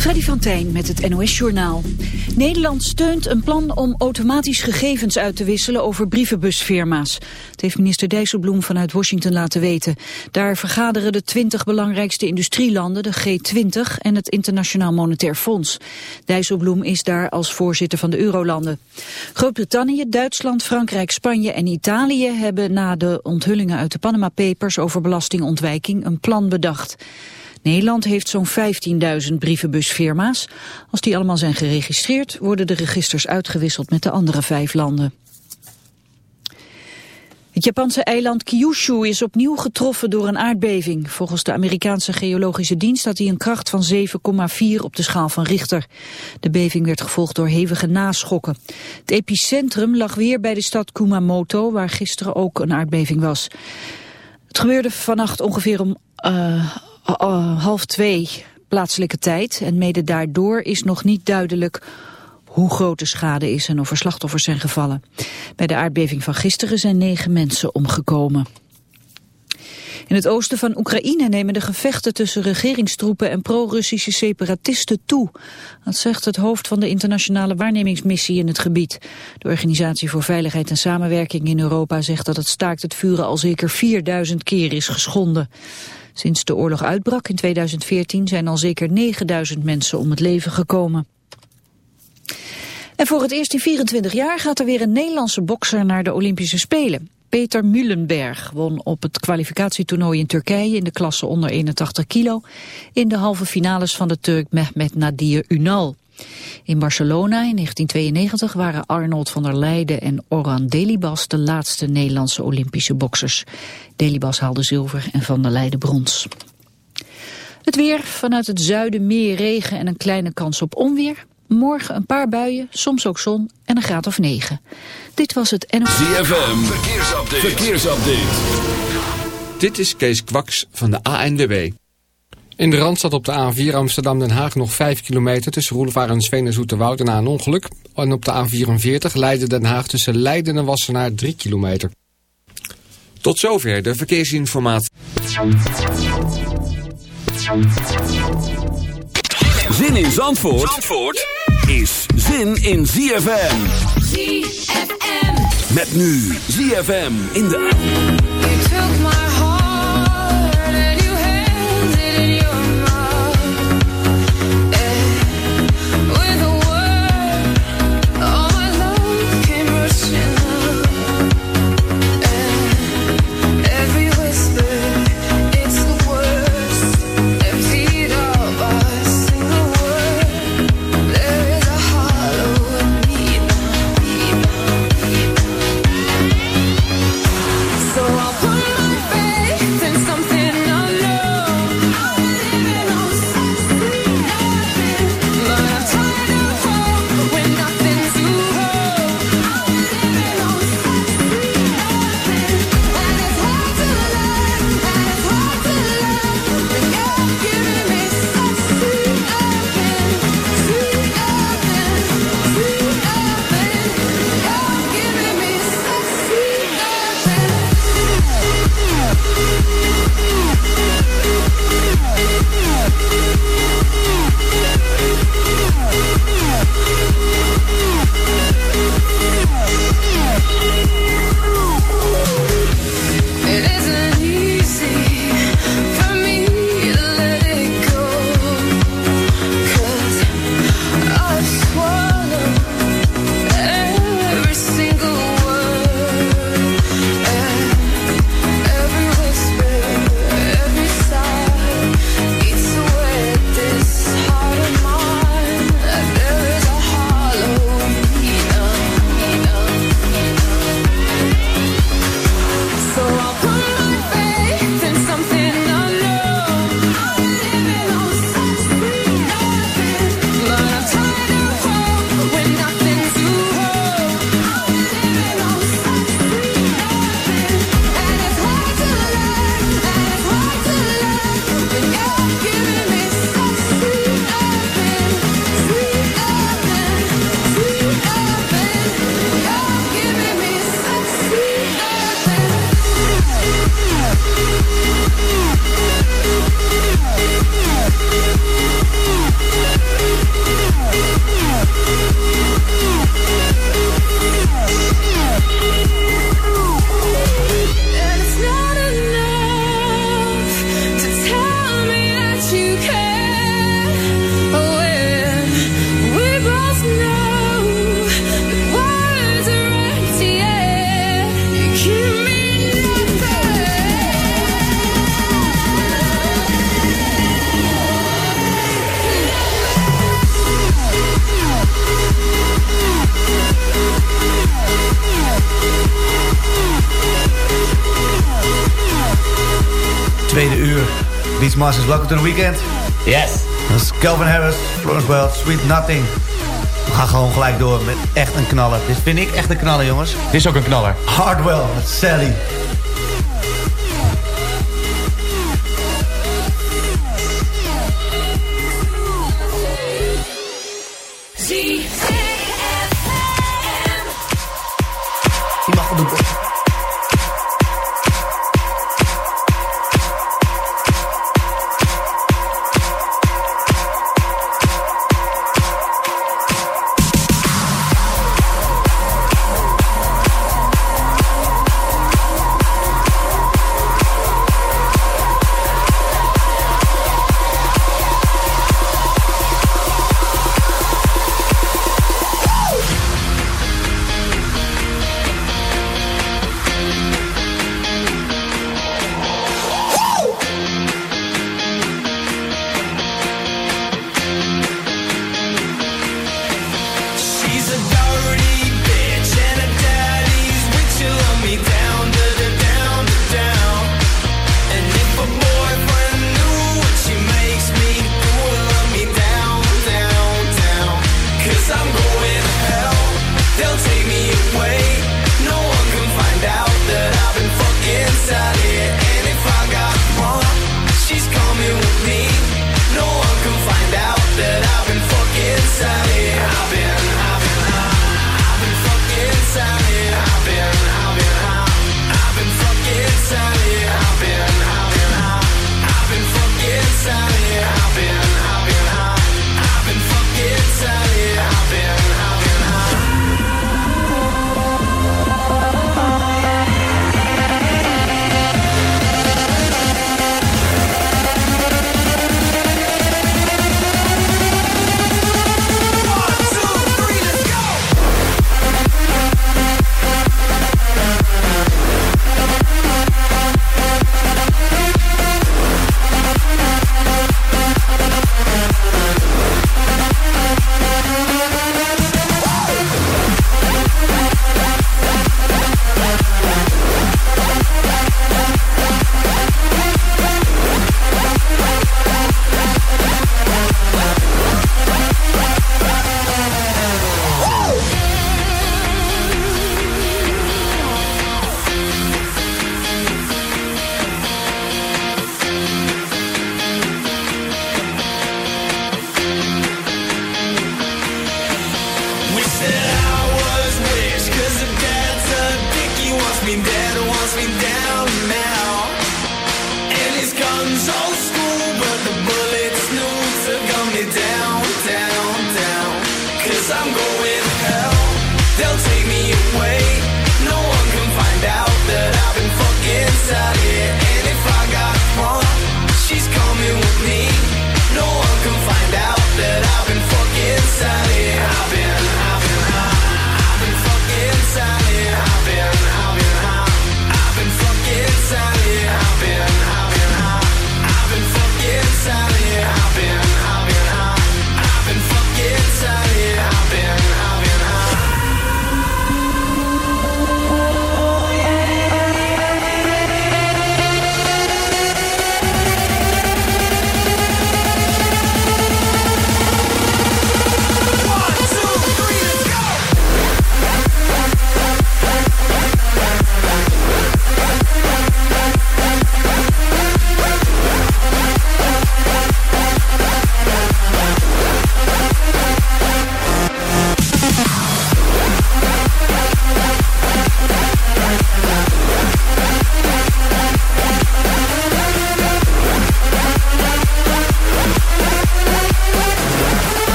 Freddy van Tijn met het NOS-journaal. Nederland steunt een plan om automatisch gegevens uit te wisselen over brievenbusfirma's. Het heeft minister Dijsselbloem vanuit Washington laten weten. Daar vergaderen de 20 belangrijkste industrielanden, de G20 en het Internationaal Monetair Fonds. Dijsselbloem is daar als voorzitter van de Eurolanden. Groot-Brittannië, Duitsland, Frankrijk, Spanje en Italië hebben na de onthullingen uit de Panama Papers over belastingontwijking een plan bedacht. Nederland heeft zo'n 15.000 brievenbusfirma's. Als die allemaal zijn geregistreerd, worden de registers uitgewisseld met de andere vijf landen. Het Japanse eiland Kyushu is opnieuw getroffen door een aardbeving. Volgens de Amerikaanse geologische dienst had hij een kracht van 7,4 op de schaal van Richter. De beving werd gevolgd door hevige naschokken. Het epicentrum lag weer bij de stad Kumamoto, waar gisteren ook een aardbeving was. Het gebeurde vannacht ongeveer om uh, half twee plaatselijke tijd. En mede daardoor is nog niet duidelijk hoe groot de schade is en of er slachtoffers zijn gevallen. Bij de aardbeving van gisteren zijn negen mensen omgekomen. In het oosten van Oekraïne nemen de gevechten tussen regeringstroepen en pro-Russische separatisten toe. Dat zegt het hoofd van de internationale waarnemingsmissie in het gebied. De Organisatie voor Veiligheid en Samenwerking in Europa zegt dat het staakt het vuren al zeker 4000 keer is geschonden. Sinds de oorlog uitbrak in 2014 zijn al zeker 9000 mensen om het leven gekomen. En voor het eerst in 24 jaar gaat er weer een Nederlandse bokser naar de Olympische Spelen. Peter Mullenberg won op het kwalificatietoernooi in Turkije in de klasse onder 81 kilo in de halve finales van de Turk Mehmet Nadir Unal. In Barcelona in 1992 waren Arnold van der Leijden en Oran Delibas de laatste Nederlandse Olympische boksers. Delibas haalde zilver en van der Leijden brons. Het weer, vanuit het zuiden meer regen en een kleine kans op onweer. Morgen een paar buien, soms ook zon en een graad of 9. Dit was het NOS. ZFM, verkeersupdate. verkeersupdate. Dit is Kees Kwaks van de ANWB. In de Randstad op de A4 Amsterdam-Den Haag nog 5 kilometer tussen Roelevaar en Sveen en Zoeterwoud na een ongeluk. En op de A44 Leiden-Den Haag tussen Leiden en Wassenaar 3 kilometer. Tot zover de verkeersinformatie. Zin in Zandvoort, Zandvoort is zin in ZFM. ZFM. Met nu ZFM in de... Masters. Welcome to the weekend. Yes. Dat is Calvin Harris, Florence Welch, Sweet Nothing. We gaan gewoon gelijk door met echt een knaller. Dit vind ik echt een knaller, jongens. Dit is ook een knaller. Hardwell met Sally.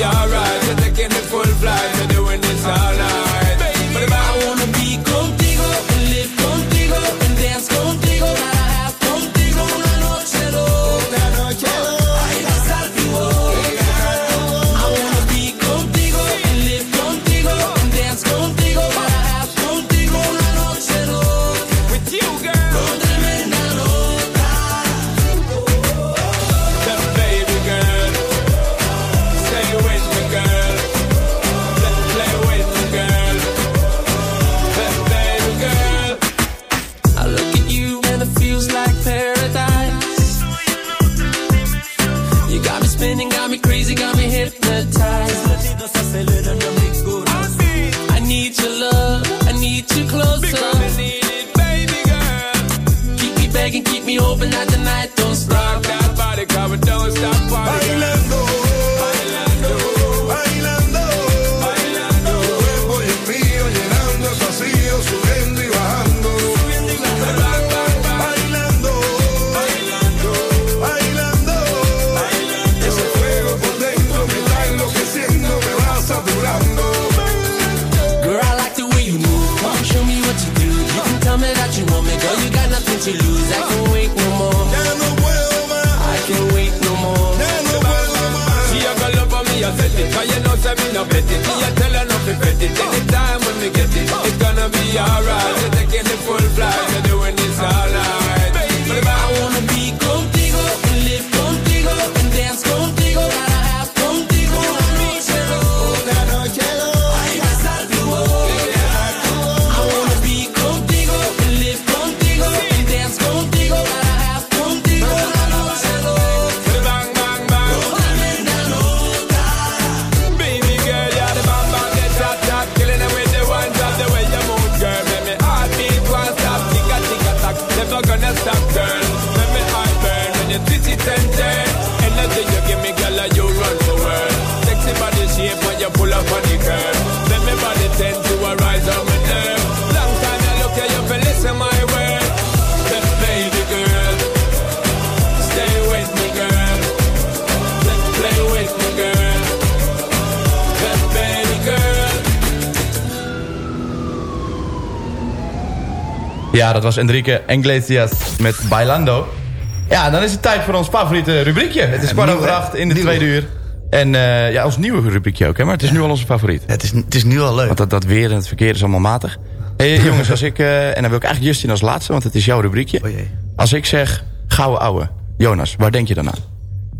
Ja, dat was Enrique Iglesias met Bailando. Ja, dan is het tijd voor ons favoriete rubriekje. Het is kwart over acht in de tweede uur. En uh, ja, ons nieuwe rubriekje ook, hè? maar het is nu al onze favoriet. het, is, het is nu al leuk. Want dat, dat weer en het verkeer is allemaal matig. hey, jongens, als ik, uh, en dan wil ik eigenlijk Justin als laatste, want het is jouw rubriekje. Oh jee. Als ik zeg gouden ouwe, Jonas, waar denk je dan aan?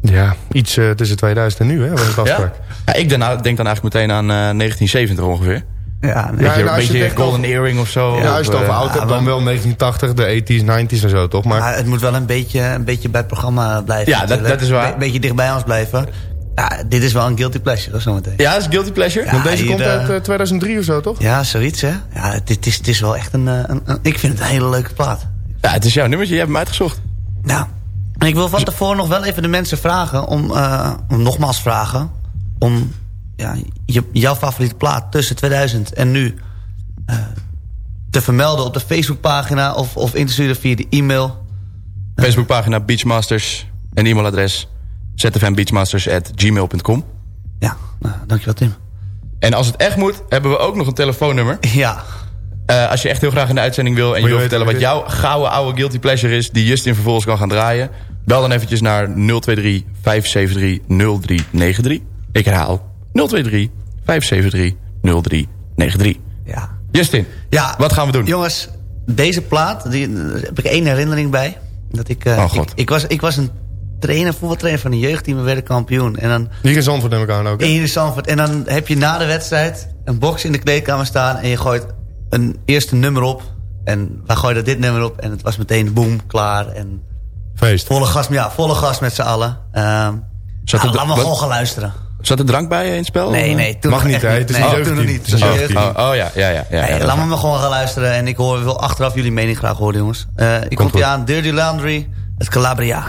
Ja, iets uh, tussen 2000 en nu, hè, was het afspraak. Ja? ja ik denk, denk dan eigenlijk meteen aan 1970 ongeveer. Ja, nee. ja, een beetje golden earring of zo. Ja, als je het over oud hebt, dan wel 1980, de 80s, 90s en zo, toch? Maar, maar het moet wel een beetje, een beetje bij het programma blijven. Ja, dat, dat, is waar. Een beetje dichtbij ons blijven. Ja, dit is wel een guilty pleasure, zometeen. Ja, is guilty pleasure? Ja, Want deze hier, komt uit uh, 2003 of zo, toch? Ja, zoiets, hè? Ja, dit is, het is wel echt een, een, een, Ik vind het een hele leuke plaat. Ja, het is jouw nummertje, je hebt hem uitgezocht. Nou, ik wil van tevoren nog wel even de mensen vragen, om, uh, om nogmaals vragen, om ja, je, jouw favoriete plaat tussen 2000 en nu uh, te vermelden op de Facebookpagina of, of in te sturen via de e-mail. Facebookpagina Beachmasters en e-mailadres zfmbeachmasters.gmail.com. Ja, nou, dankjewel Tim. En als het echt moet, hebben we ook nog een telefoonnummer. Ja. Uh, als je echt heel graag in de uitzending wil... en je, je wil vertellen wat jouw gouden oude guilty pleasure is... die Justin vervolgens kan gaan draaien... bel dan eventjes naar 023 573 0393. Ik herhaal 023 573 0393. Ja. Justin, Ja. wat gaan we doen? Jongens, deze plaat, die, daar heb ik één herinnering bij. Dat ik, eh, Oh, God. ik, ik, was, ik was een trainer, voetbaltrainer van een jeugdteam. We werden kampioen. En dan Hier in Zandvoort neem ik aan ook. hè? in Zandvoort. En dan heb je na de wedstrijd een box in de kleedkamer staan. En je gooit een eerste nummer op. En wij gooiden dit nummer op. En het was meteen boom, klaar. En Feest. volle gas, ja, volle gas met z'n allen. Zat nou, laat me gewoon gaan luisteren. Zat er drank bij je in het spel? Nee, nee. Toen Mag niet, hè? Het is Nee, een toen nog niet. Oh, oh ja, ja, ja. ja, Nee, ja, dat laat me maar gewoon gaan luisteren. En ik hoor, wil achteraf jullie mening graag horen, jongens. Eh ik kom je aan. Dirty Laundry, het Calabria.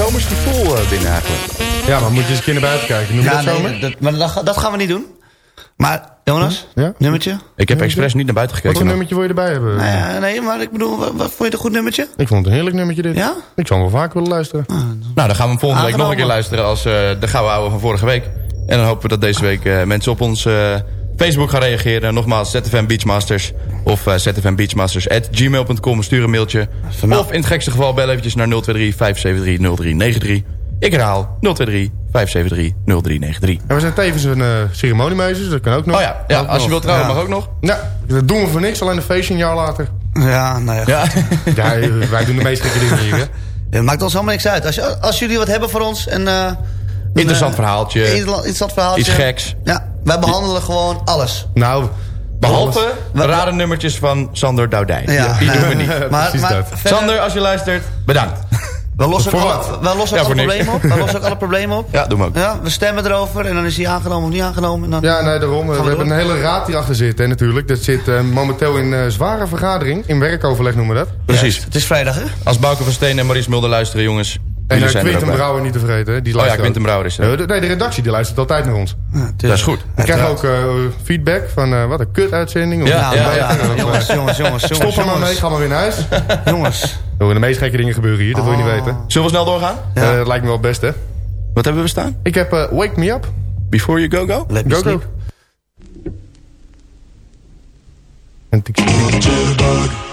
Zomers gevoel eh, binnen eigenlijk. Ja, maar moet je eens een keer naar buiten kijken. Noem je Ja, dat nee, dat, maar dat, ga- dat gaan we niet doen. Maar, Jonas, Ja? nummertje? Ik heb expres niet naar buiten Wat gekeken. voor nog. nummertje wil je erbij hebben? Nou ja, nee, maar ik bedoel, wat, wat vond je een goed nummertje? Ik vond het een heerlijk nummertje dit. Ja? Ik zou hem wel vaak willen luisteren. Nou, dan gaan we hem volgende week nog een keer luisteren als eh, de gouden ouwe van vorige week. En dan hopen we dat deze week eh, mensen op ons eh, Facebook gaan reageren. Nogmaals, ZFM Beachmasters of uh, zfmbeachmasters.gmail.com. Stuur een mailtje. Of in het gekste geval bel eventjes naar 023 573 0393. Ik herhaal 023 573 0393. En we zijn tevens een eh, ceremoniemeester, dus dat kan ook nog. Oh ja, ja als je wilt trouwen Ja. mag ook nog. Nou, dat doen we voor niks, alleen een feestje een jaar later. Ja, nou ja. Ja. Ja, wij doen de meest gekke dingen hier, hè? Het maakt ons helemaal niks uit. Als, je- als jullie wat hebben voor ons... En, eh, een, Interessant eh, verhaaltje. Interessant interessant verhaaltje. Iets geks. Ja, wij behandelen gewoon alles. Nou, Behalve Wat- rare nummertjes van Sander Doudij. Ja, die doen we niet. Maar, Precies maar Sander, als je luistert, bedankt. we lossen alle, we lossen Ja, ook voor alle niks. problemen op. We lossen ook alle problemen op. Ja, doe maar ook. Ja, we stemmen erover en dan is hij aangenomen of niet aangenomen. En dan... ja, nee, daarom. We, we hebben een hele raad die achter zit, hè, natuurlijk. Dat zit eh, momenteel in eh, zware vergadering. In werkoverleg noemen we dat. Precies. Het is vrijdag, hè? Als Bouke van Steen en Maurice Mulder luisteren, jongens. En uh, Quinten. Brouwer niet te vergeten. hè, Die Oh ja, Quinten. Brouwer is er. Eh, nee, de redactie die luistert altijd naar ons. Dat is goed. Ik krijg ook eh, feedback van eh, wat een kut-uitzending. Ja, Nou, ja, ja. Jongens, jongens, jongens, jongens. Stop er maar mee, ga maar weer naar huis. Jongens. Oh, de meest gekke dingen gebeuren hier, dat wil je niet weten. Zullen we snel doorgaan? Ja. Eh, dat lijkt me wel het beste. Wat hebben we staan? Ik heb eh, Wake Me Up. Before You Go Go? Let me Go sleep. Go.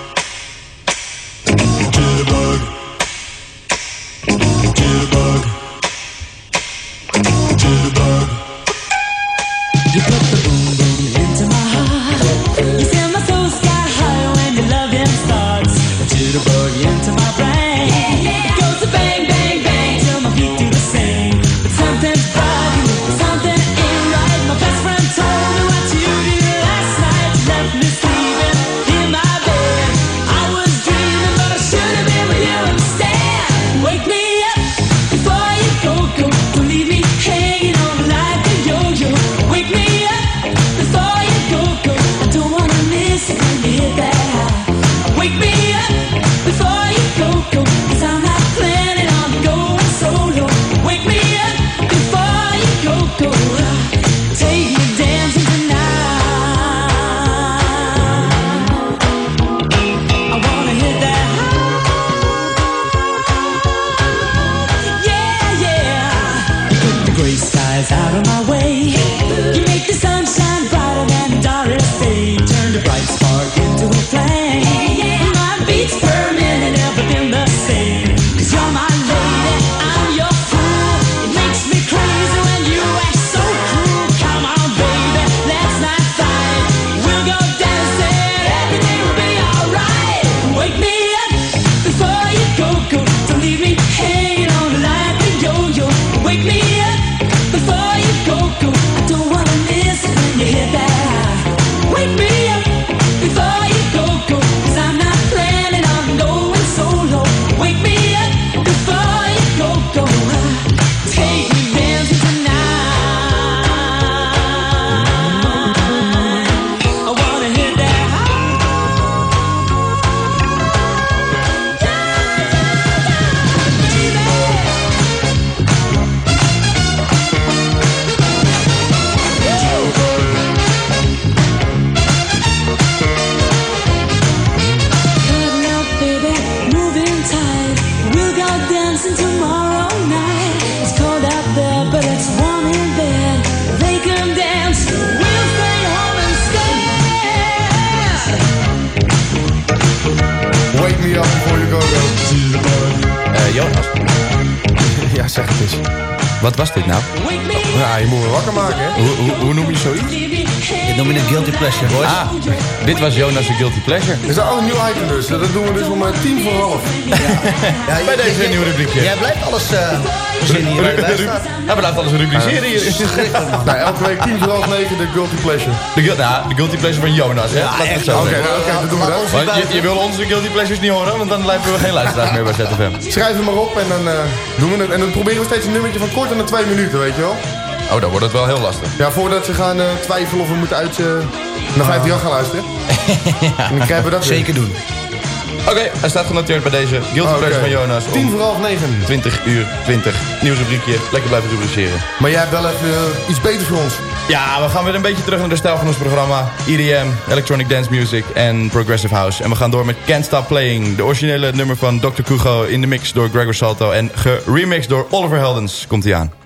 Dit noem je een guilty pleasure, boys. Ah, dit was Jonas' Guilty Pleasure. Is dat al een nieuw item dus? Dat doen we dus om eh, tien voor half. Ja, Bij je- deze je- nieuwe rubriekje. Jij blijft alles eh verzinnen hier. Hij blijft alles rubriceren hier. Schrikkelijk, man. Nou, elke week tien voor half negen de Guilty Pleasure. De, nou, de Guilty Pleasure van Jonas, hè? We het echt. zo Oké, oké, dan doen we dat. Want je, je wil onze Guilty Pleasures niet horen, want dan lijken we geen luisteraars meer bij ZFM. Schrijf hem maar op en dan eh, doen we het. En dan proberen we steeds een nummertje van korter dan twee minuten, weet je wel? Oh, dan wordt het wel heel lastig. Ja, voordat ze gaan eh, twijfelen of we moeten uit, eh, naar 50 jaar gaan luisteren. En dan krijgen we dat weer. Zeker doen. Oké, hij staat genoteerd bij deze Guilty. Pleasure van Jonas. om Tien voor half negen. 20 uur 20. Nieuw rubriekje. Lekker blijven rubriceren. Maar jij hebt wel even eh, iets beters voor ons. Ja, we gaan weer een beetje terug naar de stijl van ons programma. EDM, Electronic Dance Music en Progressive House. En we gaan door met Can't Stop Playing. De originele nummer van Dr. Kugo in de mix door Gregor Salto. En geremixed door Oliver Heldens. Komt hij aan.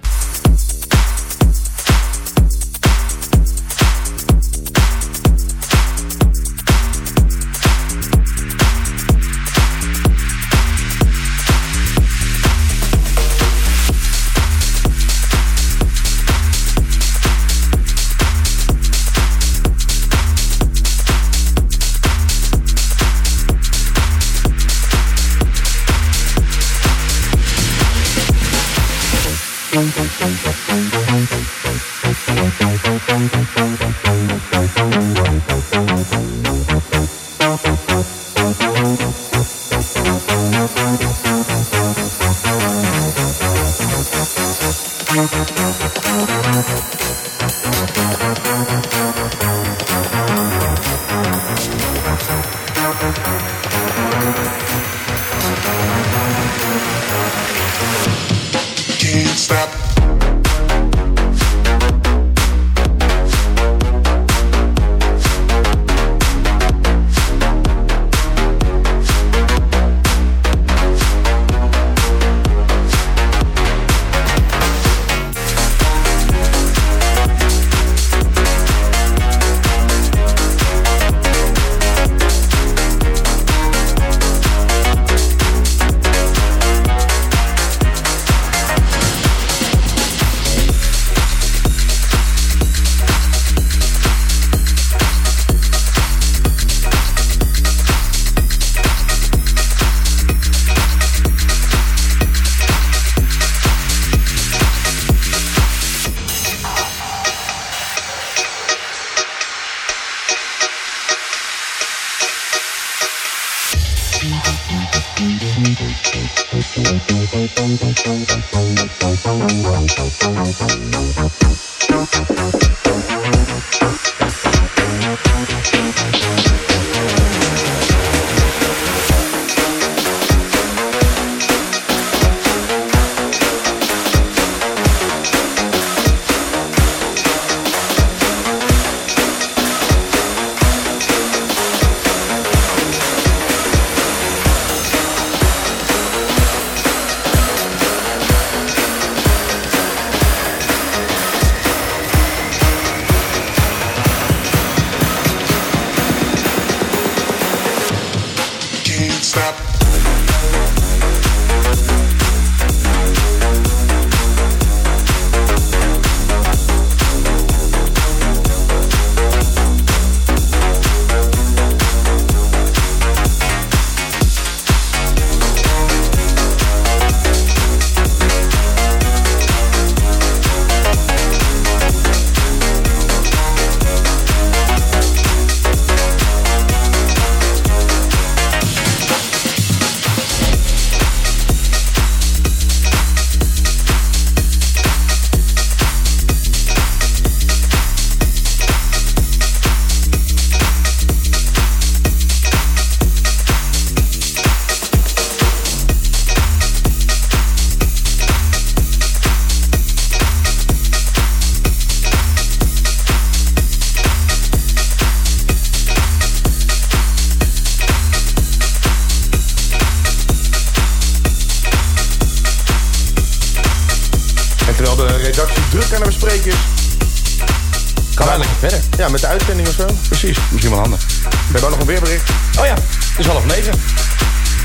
Ja, met de uitzending of zo. Precies, misschien wel handig. We hebben ook nog een weerbericht. Oh ja, het is half negen.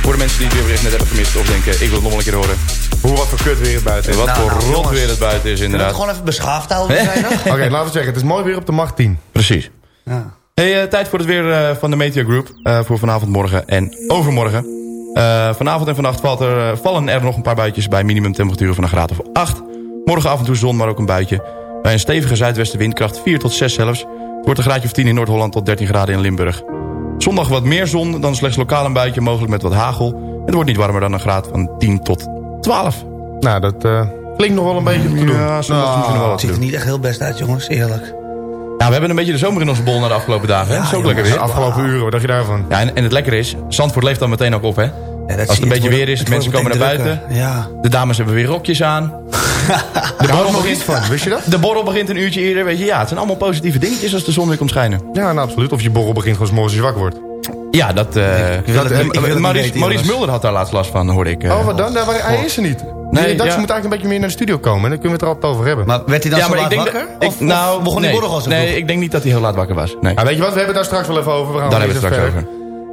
Voor de mensen die het weerbericht net hebben gemist of denken, ik wil het nog wel een keer horen. Hoe wat voor kut weer het buiten is. Wat Nou, voor nou, rot weer het buiten is we inderdaad. gewoon even beschaafd houden? Oké, laten we zeggen, het is mooi weer op de macht 10. Precies. Ja. Hey, eh, tijd voor het weer eh, van de Meteor Group. eh, voor vanavond, morgen en overmorgen. Vanavond en vannacht valt er, vallen er nog een paar buitjes bij minimumtemperaturen van een graad of 8. Morgen af en toe zon, maar ook een buitje. Bij een stevige zuidwestenwindkracht 4 tot 6 zelfs. Wordt een graadje of 10 in Noord-Holland tot 13 graden in Limburg. Zondag wat meer zon, dan slechts lokaal een buitje, mogelijk met wat hagel. Het wordt niet warmer dan een graad van 10 tot 12. Nou, dat eh, klinkt nog wel een beetje te doen. Ja, zondag Nou, nog wel wat Het ziet er niet echt heel best uit, jongens. Eerlijk. Ja, we hebben een beetje de zomer in onze bol na de afgelopen dagen. hè? Ja, Dat is ook jongens. lekker De weer. afgelopen uren, wat dacht je daarvan? Ja, en, en het lekkere is, Zandvoort leeft dan meteen ook op, hè? Ja, Als het een je. beetje wordt- weer is, mensen komen naar buiten. Ja. De dames hebben weer rokjes aan. De borrel, nog begint, van, wist je dat? de borrel begint een uurtje eerder, weet je. Ja, het zijn allemaal positieve dingetjes als de zon weer komt schijnen. Ja, nou, absoluut. Of je borrel begint gewoon morgens als je wakker wordt. Ja, dat... eh ik niet Maurice. Mulder had daar laatst last van, hoorde ik. eh. Oh, wat dan? Daar, waar, hij is er niet. De Nee, redactie ja. moet eigenlijk een beetje meer naar de studio komen. Dan kunnen we het er altijd over hebben. Maar werd hij dan ja, zo laat denk wakker? dat... Of, ik, nou, of begon nee, die borrel al zo Nee, vroeg? ik denk niet dat hij heel laat wakker was. Nee, Ja, weet je wat? We hebben het daar straks wel even over. We gaan daar hebben we het straks over.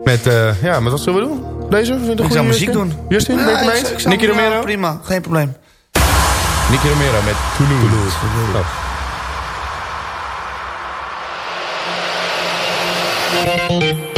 Met, eh, ja, maar wat zullen we doen? Deze? Vind je Ik zou muziek doen. Justin, ben je het Ja, mee ik zou- Nicky Romero? Prima, geen probleem. Nicky Romero met Toulouse. Oh. Zomer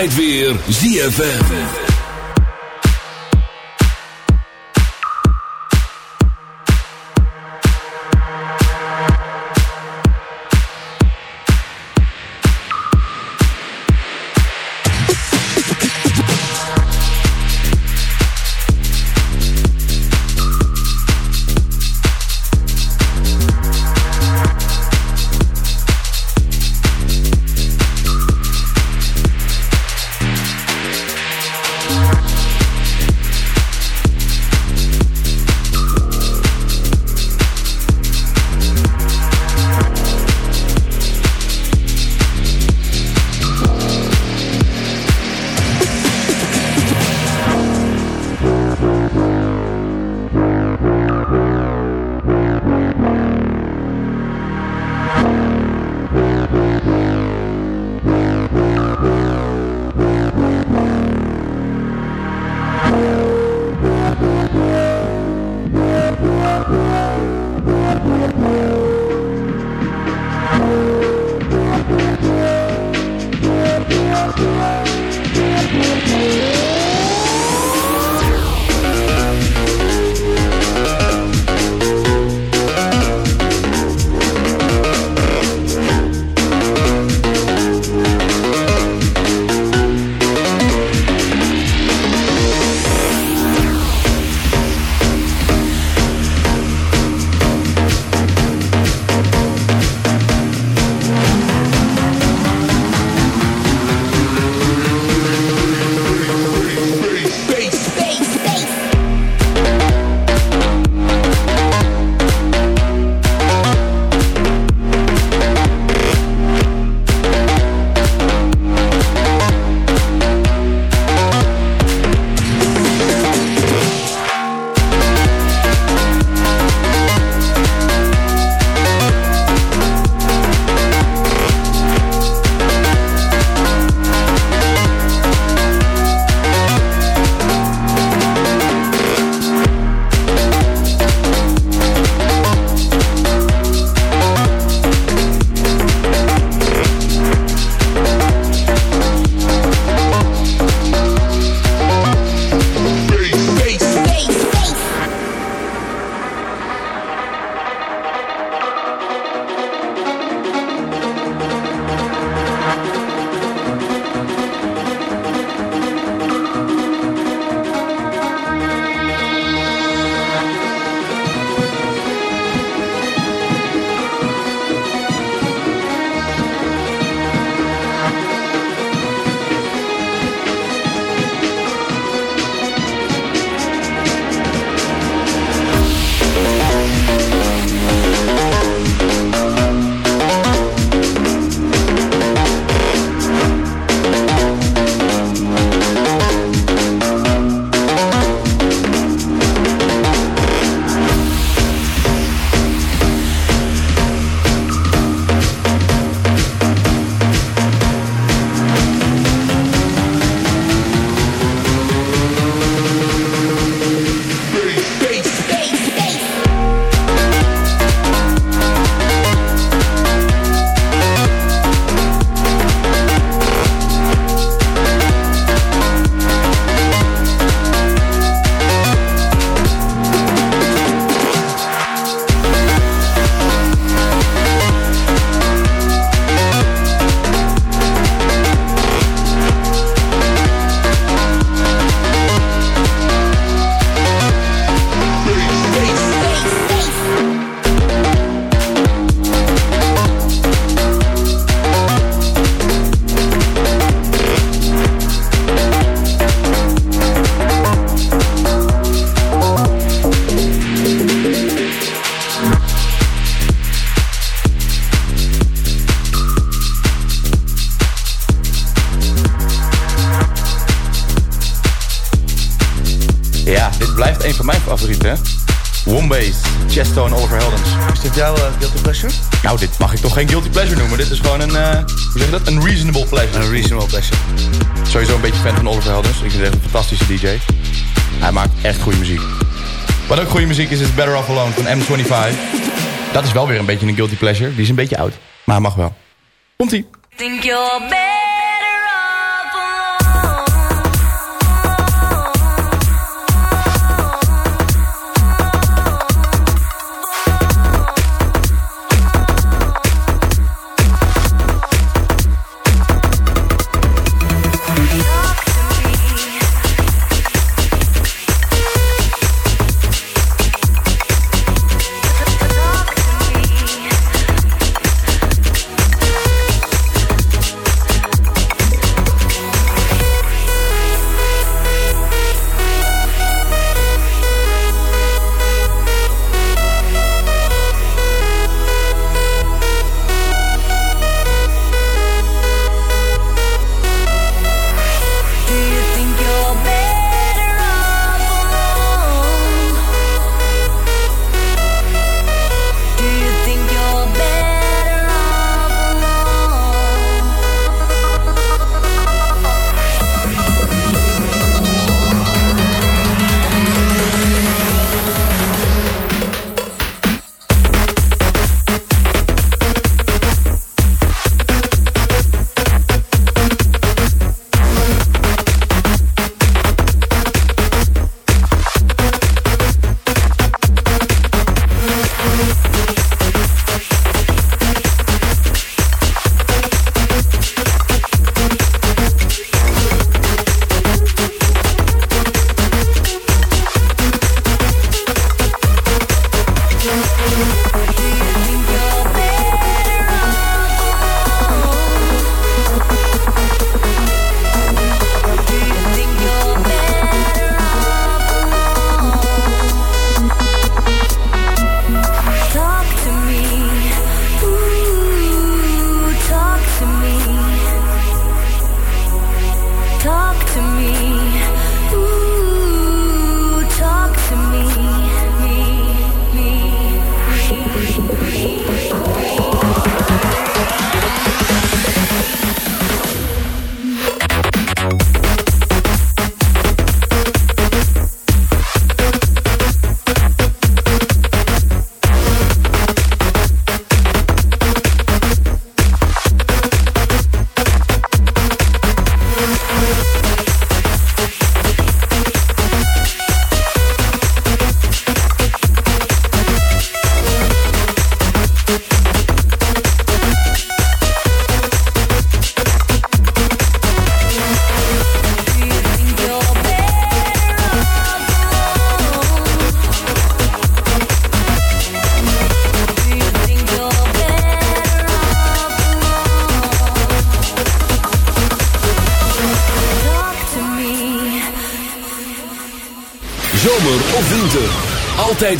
Altijd weer ZFM. Een van mijn favorieten? Wombase, Chesto en Oliver Heldens. Is dit jouw uh, guilty pleasure? Nou, dit mag ik toch geen guilty pleasure noemen. Dit is gewoon een, uh, hoe zeg je dat? Een reasonable pleasure. Een reasonable pleasure. Sowieso een beetje fan van Oliver Heldens. Ik vind het echt een fantastische DJ. Hij maakt echt goede muziek. Wat ook goede muziek is, is Better Off Alone van M25. Dat is wel weer een beetje een guilty pleasure. Die is een beetje oud, maar hij mag wel. Komt-ie. Think you're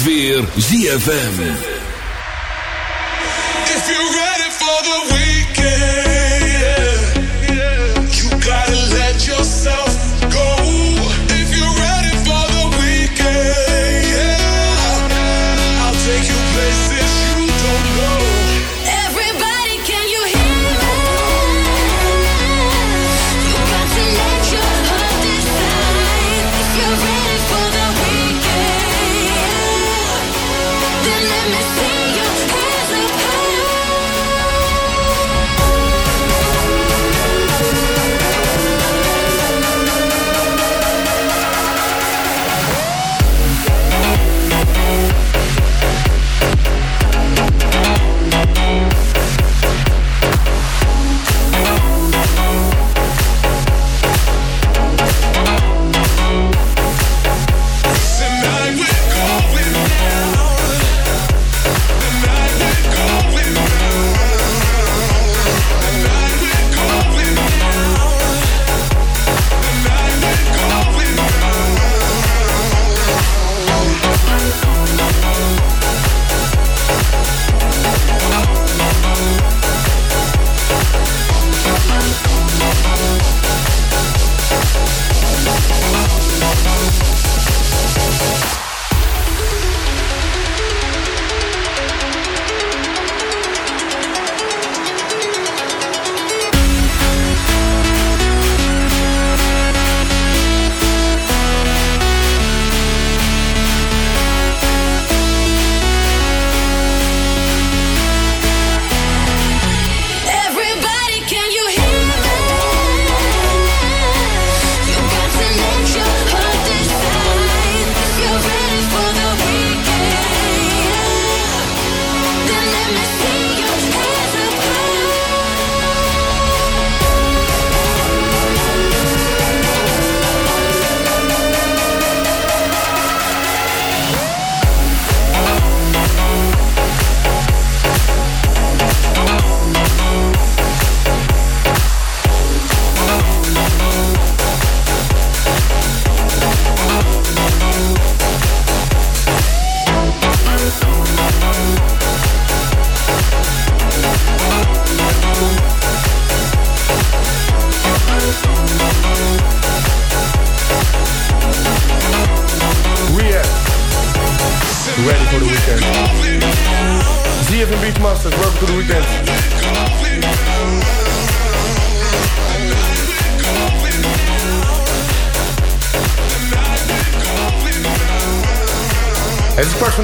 Altijd weer ZFM.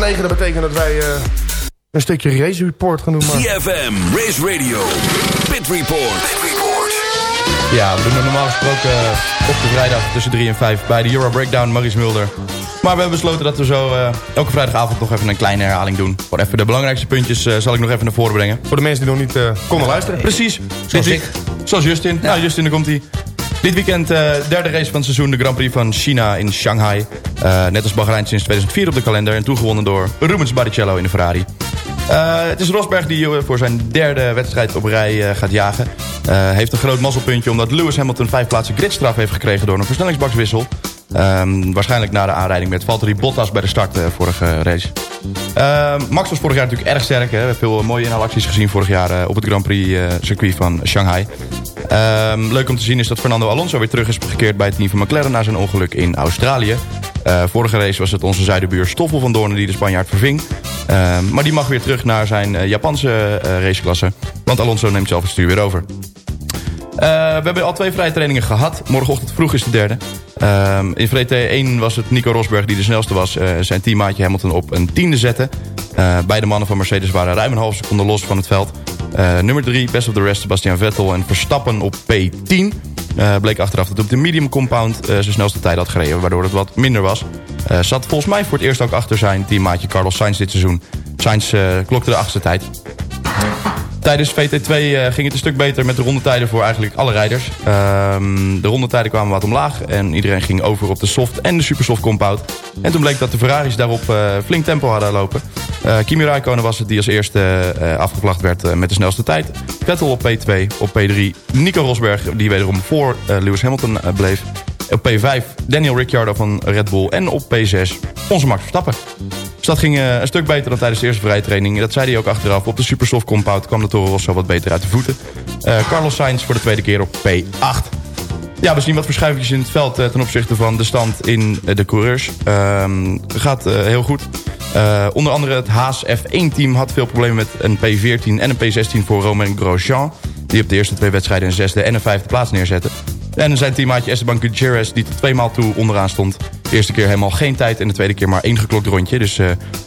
Negen, dat betekent dat wij eh, een stukje race report gaan doen. Maar... CFM, Race Radio, Pit Report. Ja, we doen het normaal gesproken eh, op de vrijdag tussen 3 en 5 bij de Euro Breakdown, Maurice Mulder. Maar we hebben besloten dat we zo eh, elke vrijdagavond nog even een kleine herhaling doen. Voor even de belangrijkste puntjes eh, zal ik nog even naar voren brengen. Voor de mensen die nog niet eh, konden luisteren. Precies. Zoals ik. Zoals Justin. Nou, Justin, daar komt hij. Dit weekend eh, derde race van het seizoen, de Grand Prix van China in Shanghai. Eh, net als Bahrein sinds 2004 op de kalender en toegewonnen door Rubens Barrichello in de Ferrari. Eh, het is Rosberg die voor zijn derde wedstrijd op rij gaat jagen. Heeft een groot mazzelpuntje omdat Lewis Hamilton vijf plaatsen gridstraf heeft gekregen door een versnellingsbakswissel. Ehm, waarschijnlijk na de aanrijding met Valtteri Bottas bij de start vorige race. Ehm, Max was vorig jaar natuurlijk erg sterk. Hè. We hebben veel mooie inhaalacties gezien vorig jaar op het Grand Prix circuit van Shanghai. Ehm, leuk om te zien is dat Fernando Alonso weer terug is gekeerd bij het team van McLaren na zijn ongeluk in Australië. Eh, vorige race was het onze zuidenbuur Stoffel van Doornen die de Spanjaard verving. Ehm, maar die mag weer terug naar zijn eh, Japanse eh, raceklasse. Want Alonso neemt zelf het stuur weer over. We hebben al twee vrije trainingen gehad. Morgenochtend vroeg is de derde. Ehm, in VT 1 was het Nico Rosberg die de snelste was. zijn teammaatje Hamilton op een tiende zette. Beide mannen van Mercedes waren ruim een halve seconde los van het veld. Eh, nummer 3, best of the rest, Sebastian Vettel en Verstappen op P10. Eh, bleek achteraf dat op de medium compound eh, zijn snelste tijd had gereden, waardoor het wat minder was. Zat volgens mij voor het eerst ook achter zijn teammaatje Carlos Sainz dit seizoen. Sainz klokte de achtste tijd. Tijdens VT2 eh, ging het een stuk beter met de rondetijden voor eigenlijk alle rijders. Ehm, de rondetijden kwamen wat omlaag en iedereen ging over op de soft en de supersoft compound. En toen bleek dat de Ferraris daarop eh, flink tempo hadden lopen. Eh Kimi Räikkönen was het die als eerste afgevlacht werd met de snelste tijd. Vettel op P2, op P3 Nico Rosberg die wederom voor Lewis Hamilton bleef. Op P5 Daniel Ricciardo van Red Bull en op P6 onze Max Verstappen. Dus dat ging eh, een stuk beter dan tijdens de eerste vrije training. Dat zei hij ook achteraf. Op de Supersoft Compound kwam de Toro Rosso wat beter uit de voeten. Eh, Carlos Sainz voor de tweede keer op P8. Ja, zien wat verschuivingjes in het veld eh, ten opzichte van de stand in de coureurs. Ehm gaat heel goed. Onder andere het Haas F1-team had veel problemen met een P14 en een P16 voor Romain Grosjean. Die op de eerste twee wedstrijden een zesde en een vijfde plaats neerzetten. En zijn teammaatje Esteban Gutierrez die tot twee maal toe onderaan stond. De eerste keer helemaal geen tijd en de tweede keer maar één geklokt rondje. Dus eh,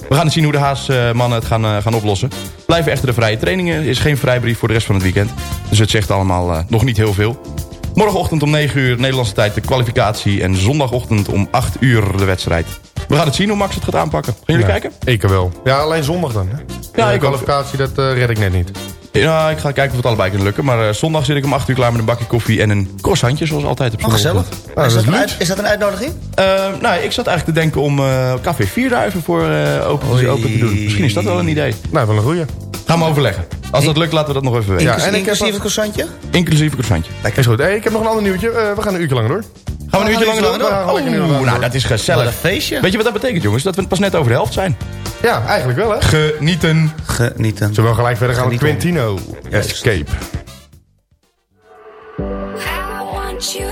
we gaan eens zien hoe de Haas-mannen het gaan, eh, gaan oplossen. Blijven echter de vrije trainingen. is geen vrijbrief voor de rest van het weekend. Dus het zegt allemaal eh, nog niet heel veel. Morgenochtend om 9 uur Nederlandse tijd de kwalificatie. En zondagochtend om 8 uur de wedstrijd. We gaan het zien hoe Max het gaat aanpakken. Gaan jullie kijken? Ik wel. Ja, alleen zondag dan. Hè? Ja, de ik ook. kwalificatie, dat eh, red ik net niet. Ja, ik ga kijken of het allebei kan lukken. Maar eh, zondag zit ik om 8 uur klaar met een bakje koffie en een croissantje zoals altijd op Oh, gezellig. is, is dat uit- is dat een uitnodiging? Eh, nou, ik zat eigenlijk te denken om eh, café Vierduiven voor eh, open, Oei. open te doen. Misschien is dat wel een idee. Nou, wel een goeie. Gaan we overleggen. Als dat lukt, laten we dat nog even weten. Ja, Inclusief, en ik heb inclusief een croissantje? Inclusief een croissantje. Is goed. Hey, ik heb nog een ander nieuwtje. Eh, we gaan een uurtje langer door. Gaan we een uurtje langer door? Uur langer Oeh, nou, door. dat is Wat een gezellig. feestje. Weet je wat dat betekent, jongens? Dat we pas net over de helft zijn. Ja, eigenlijk wel, hè? Genieten. Genieten. Zullen we gelijk verder gaan met Quintino. Escape. I want you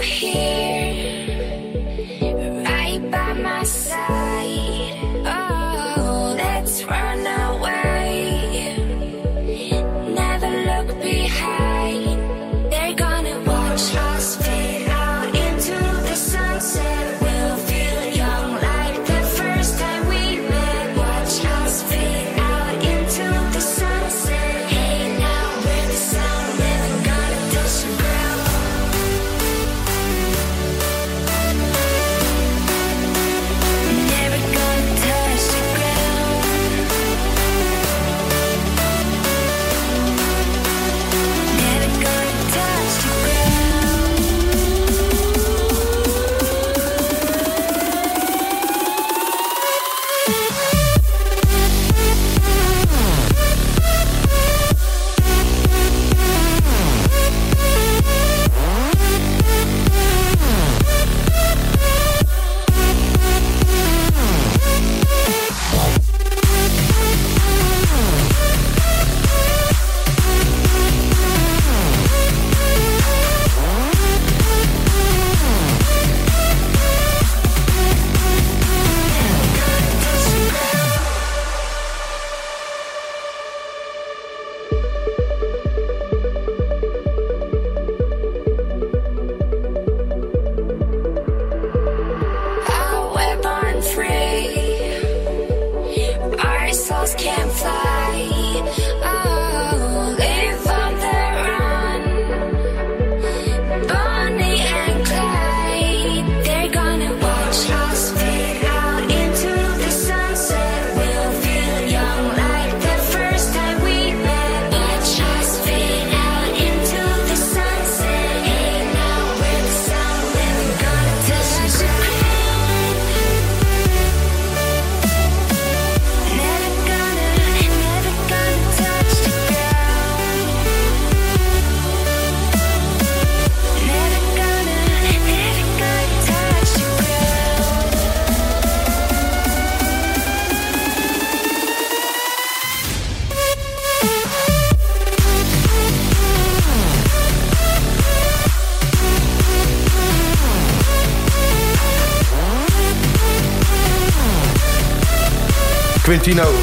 Tino.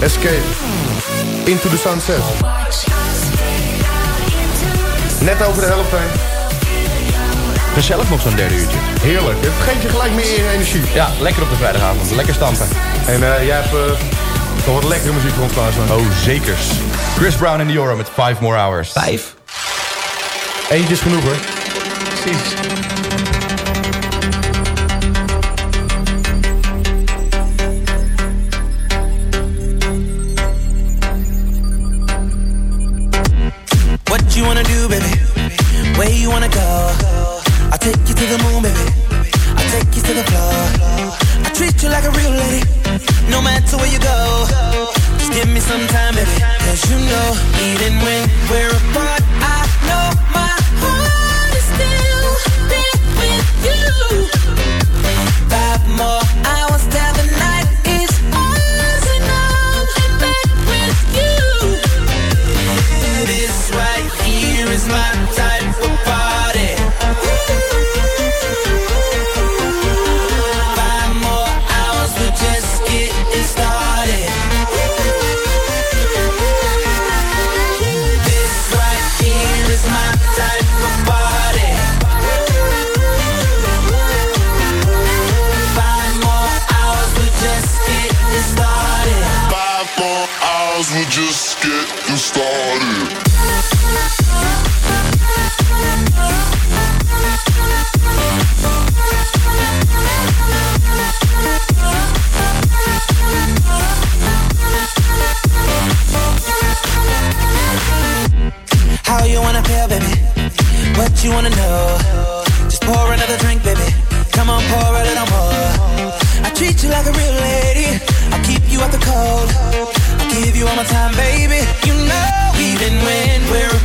Escape. Into the sunset. Net over de helft heen. Gezellig nog zo'n derde uurtje. Heerlijk. Het geeft je gelijk meer energie. Ja, lekker op de vrijdagavond. Lekker stampen. En eh, jij hebt eh, toch wat lekkere muziek voor ons klaarstaan. Oh, zekers. Chris Brown in the Euro met 5 More Hours. Vijf? Eentje is genoeg, hoor. Precies. you wanna do, baby? Where you wanna go? I'll take you to the moon, baby. I'll take you to the floor. I treat you like a real lady, no matter where you go. Just give me some time, baby. Cause you know, even when we're apart, I know cold. I'll give you all my time, baby. You know, even when we're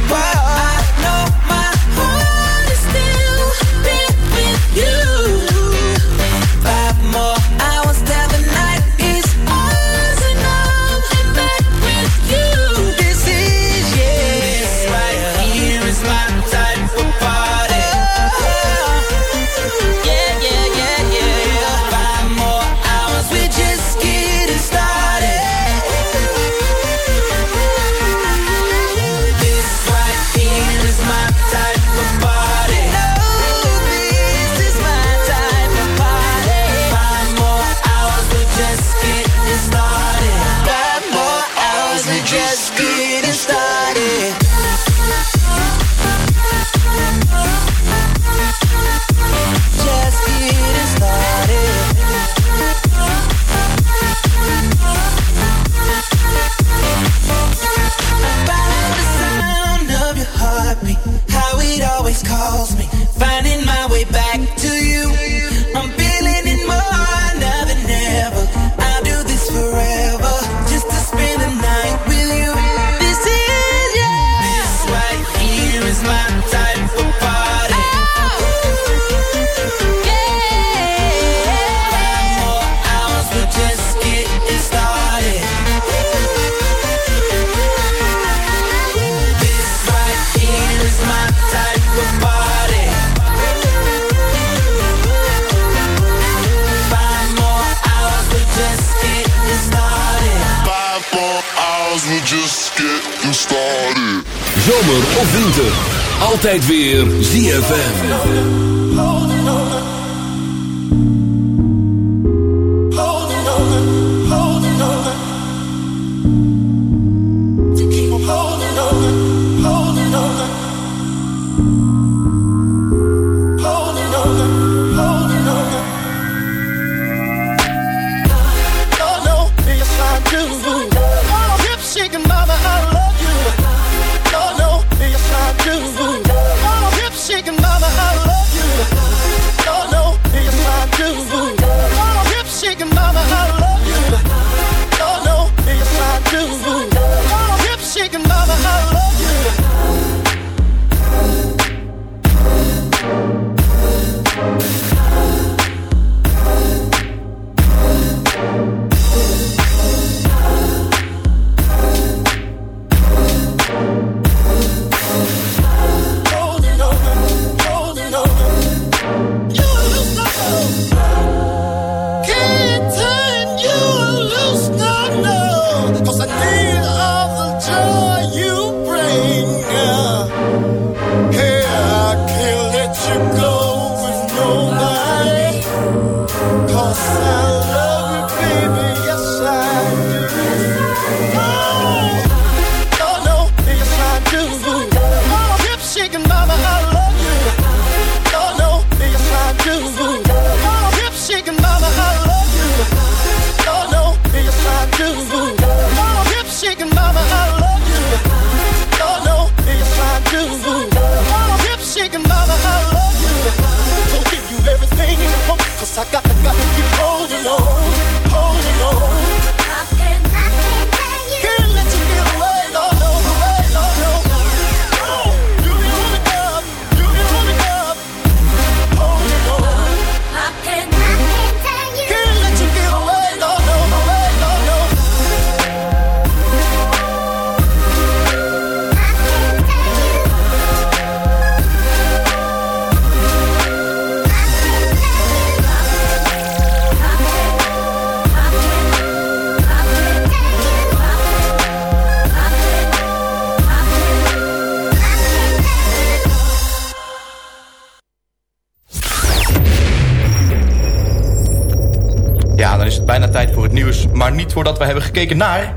voordat we hebben gekeken naar...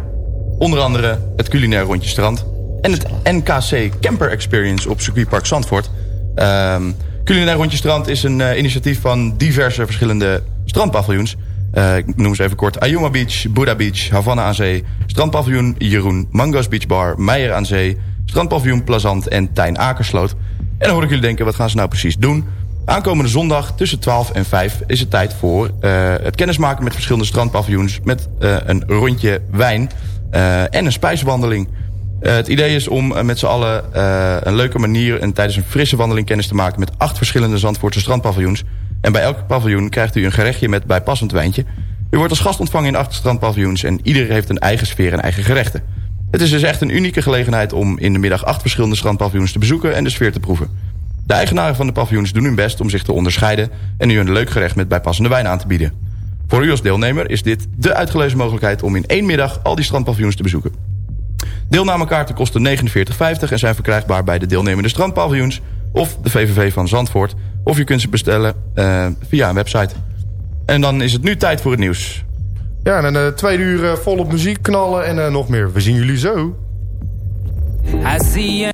onder andere het culinair rondje strand... en het NKC Camper Experience op circuitpark Zandvoort. Ehm culinair rondje strand is een eh, initiatief van diverse verschillende strandpaviljoens. Eh, ik noem ze even kort. Ayuma Beach, Buddha Beach, Havana aan Zee... strandpaviljoen Jeroen, Mango's Beach Bar, Meijer aan Zee... strandpaviljoen Plazant en Tijn Akersloot. En dan hoor ik jullie denken, wat gaan ze nou precies doen... Aankomende zondag tussen 12 en 5 is het tijd voor uh, het kennismaken met verschillende strandpaviljoens... met uh, een rondje wijn uh, en een spijswandeling. het idee is om met z'n allen een leuke manier... en tijdens een frisse wandeling kennis te maken... met acht verschillende Zandvoortse strandpaviljoens. En bij elk paviljoen krijgt u een gerechtje met bijpassend wijntje. U wordt als gast ontvangen in acht strandpaviljoens... en ieder heeft een eigen sfeer en eigen gerechten. Het is dus echt een unieke gelegenheid om in de middag acht verschillende strandpaviljoens te bezoeken... en de sfeer te proeven. De eigenaren van de paviljoens doen hun best om zich te onderscheiden... en u een leuk gerecht met bijpassende wijn aan te bieden. Voor u als deelnemer is dit de uitgelezen mogelijkheid... om in één middag al die strandpaviljoens te bezoeken. Deelnamekaarten kosten 49,50 en zijn verkrijgbaar bij de deelnemende strandpaviljoens... of de VVV van Zandvoort. Of je kunt ze bestellen uh, via een website. En dan is het nu tijd voor het nieuws. Ja, en een uh, tweede uur uh, volop muziek knallen en uh, nog meer. We zien jullie zo. I see you.